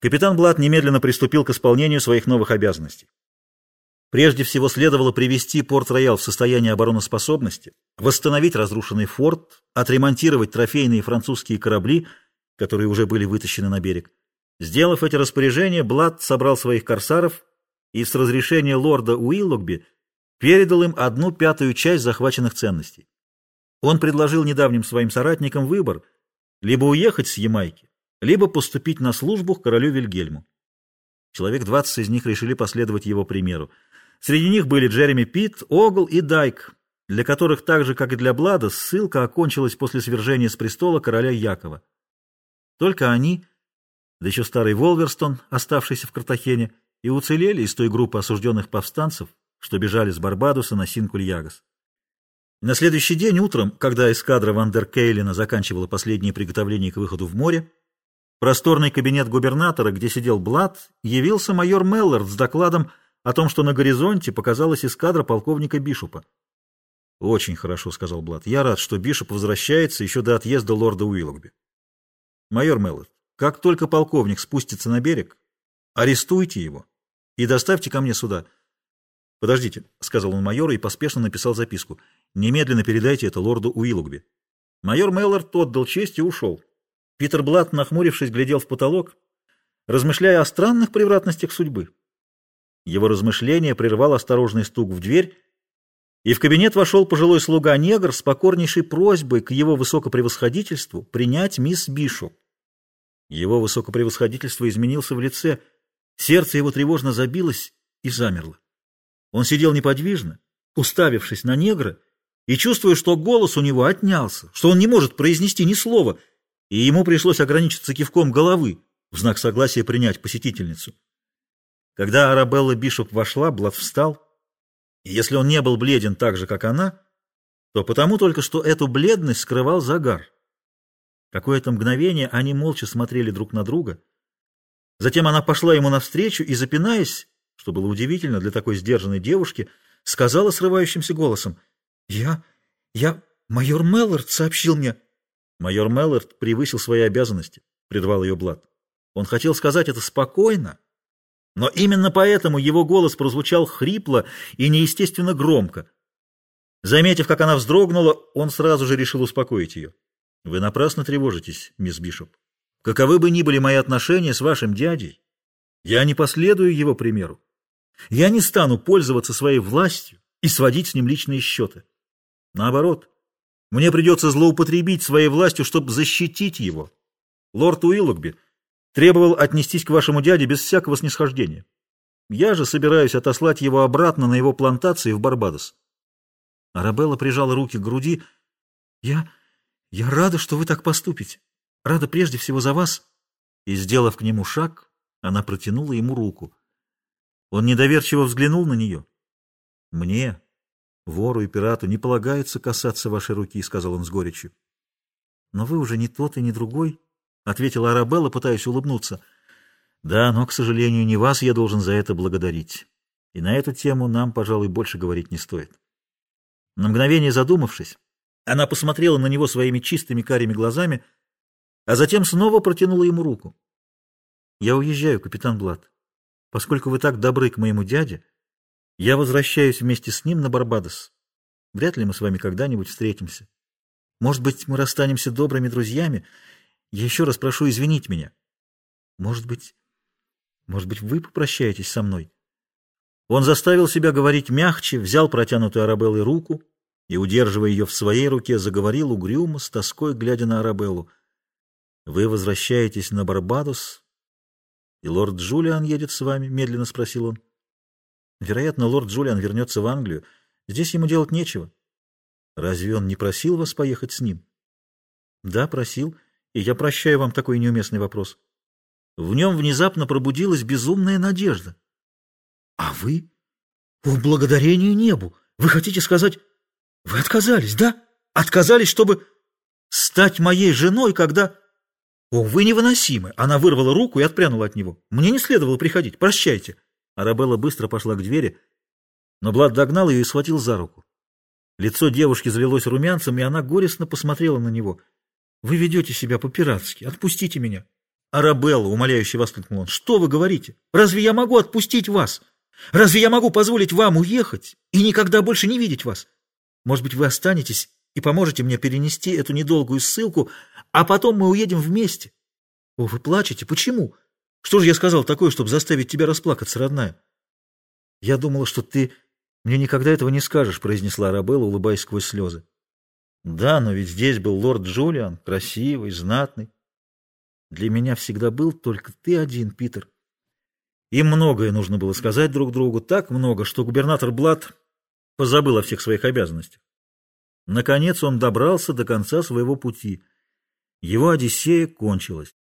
Капитан Блад немедленно приступил к исполнению своих новых обязанностей. Прежде всего следовало привести Порт-Роял в состояние обороноспособности, восстановить разрушенный форт, отремонтировать трофейные французские корабли, которые уже были вытащены на берег. Сделав эти распоряжения, Блад собрал своих корсаров и с разрешения лорда Уиллогби передал им одну пятую часть захваченных ценностей. Он предложил недавним своим соратникам выбор – либо уехать с Ямайки, либо поступить на службу к королю Вильгельму. Человек 20 из них решили последовать его примеру. Среди них были Джереми Питт, Огл и Дайк, для которых так же, как и для Блада, ссылка окончилась после свержения с престола короля Якова. Только они, да еще старый Волверстон, оставшийся в Картахене, и уцелели из той группы осужденных повстанцев, что бежали с Барбадоса на Синкуль-Ягас. На следующий день утром, когда эскадра Вандеркейлина заканчивала последние приготовления к выходу в море, просторный кабинет губернатора, где сидел Блад, явился майор Меллард с докладом о том, что на горизонте показалась эскадра полковника Бишопа. «Очень хорошо», — сказал Блад. «Я рад, что Бишоп возвращается еще до отъезда лорда Уиллогби». «Майор Меллард, как только полковник спустится на берег, арестуйте его и доставьте ко мне сюда». «Подождите», — сказал он майору и поспешно написал записку. «Немедленно передайте это лорду Уиллогби». Майор Меллард отдал честь и ушел. Питер Блат, нахмурившись, глядел в потолок, размышляя о странных превратностях судьбы. Его размышление прервал осторожный стук в дверь, и в кабинет вошел пожилой слуга-негр с покорнейшей просьбой к его высокопревосходительству принять мисс Бишу. Его высокопревосходительство изменился в лице, сердце его тревожно забилось и замерло. Он сидел неподвижно, уставившись на негра, и чувствуя, что голос у него отнялся, что он не может произнести ни слова, и ему пришлось ограничиться кивком головы в знак согласия принять посетительницу. Когда Арабелла Бишоп вошла, Блад встал, и если он не был бледен так же, как она, то потому только, что эту бледность скрывал загар. Какое-то мгновение они молча смотрели друг на друга. Затем она пошла ему навстречу и, запинаясь, что было удивительно для такой сдержанной девушки, сказала срывающимся голосом, «Я... я... майор Меллард сообщил мне...» Майор Меллард превысил свои обязанности, прервал ее Блад. Он хотел сказать это спокойно, но именно поэтому его голос прозвучал хрипло и неестественно громко. Заметив, как она вздрогнула, он сразу же решил успокоить ее. «Вы напрасно тревожитесь, мисс Бишоп. Каковы бы ни были мои отношения с вашим дядей, я не последую его примеру. Я не стану пользоваться своей властью и сводить с ним личные счеты. Наоборот, мне придется злоупотребить своей властью, чтобы защитить его. Лорд Уиллогби требовал отнестись к вашему дяде без всякого снисхождения. Я же собираюсь отослать его обратно на его плантации в Барбадос. Арабелла прижала руки к груди. Я... я рада, что вы так поступите. Рада прежде всего за вас. И, сделав к нему шаг, она протянула ему руку. Он недоверчиво взглянул на нее. «Мне, вору и пирату, не полагается касаться вашей руки», — сказал он с горечью. «Но вы уже не тот и не другой», — ответила Арабелла, пытаясь улыбнуться. «Да, но, к сожалению, не вас я должен за это благодарить. И на эту тему нам, пожалуй, больше говорить не стоит». На мгновение задумавшись, она посмотрела на него своими чистыми карими глазами, а затем снова протянула ему руку. «Я уезжаю, капитан Блад. Поскольку вы так добры к моему дяде, я возвращаюсь вместе с ним на Барбадос. Вряд ли мы с вами когда-нибудь встретимся. Может быть, мы расстанемся добрыми друзьями. Я еще раз прошу извинить меня. Может быть, может быть, вы попрощаетесь со мной?» Он заставил себя говорить мягче, взял протянутую Арабеллой руку и, удерживая ее в своей руке, заговорил угрюмо, с тоской, глядя на Арабеллу. «Вы возвращаетесь на Барбадос «И лорд Джулиан едет с вами?» — медленно спросил он. «Вероятно, лорд Джулиан вернется в Англию. Здесь ему делать нечего». «Разве он не просил вас поехать с ним?» «Да, просил, и я прощаю вам такой неуместный вопрос». В нем внезапно пробудилась безумная надежда. «А вы? О, благодарение небу! Вы хотите сказать, вы отказались, да? Отказались, чтобы стать моей женой, когда...» «О, вы невыносимы!» Она вырвала руку и отпрянула от него. «Мне не следовало приходить. Прощайте!» Арабелла быстро пошла к двери, но Блад догнал ее и схватил за руку. Лицо девушки завелось румянцем, и она горестно посмотрела на него. «Вы ведете себя по-пиратски. Отпустите меня!» «Арабелла!» — умоляюще воскликнул он. «Что вы говорите? Разве я могу отпустить вас? Разве я могу позволить вам уехать и никогда больше не видеть вас? Может быть, вы останетесь и поможете мне перенести эту недолгую ссылку, а потом мы уедем вместе? О, вы плачете? Почему? Что же я сказал такое, чтобы заставить тебя расплакаться, родная?» «Я думала, что ты мне никогда этого не скажешь», — произнесла Арабелла, улыбаясь сквозь слезы. «Да, но ведь здесь был лорд Джулиан, красивый, знатный. Для меня всегда был только ты один, Питер. Им многое нужно было сказать друг другу, так много, что губернатор Блад позабыл о всех своих обязанностях. Наконец он добрался до конца своего пути. Его Одиссея кончилась.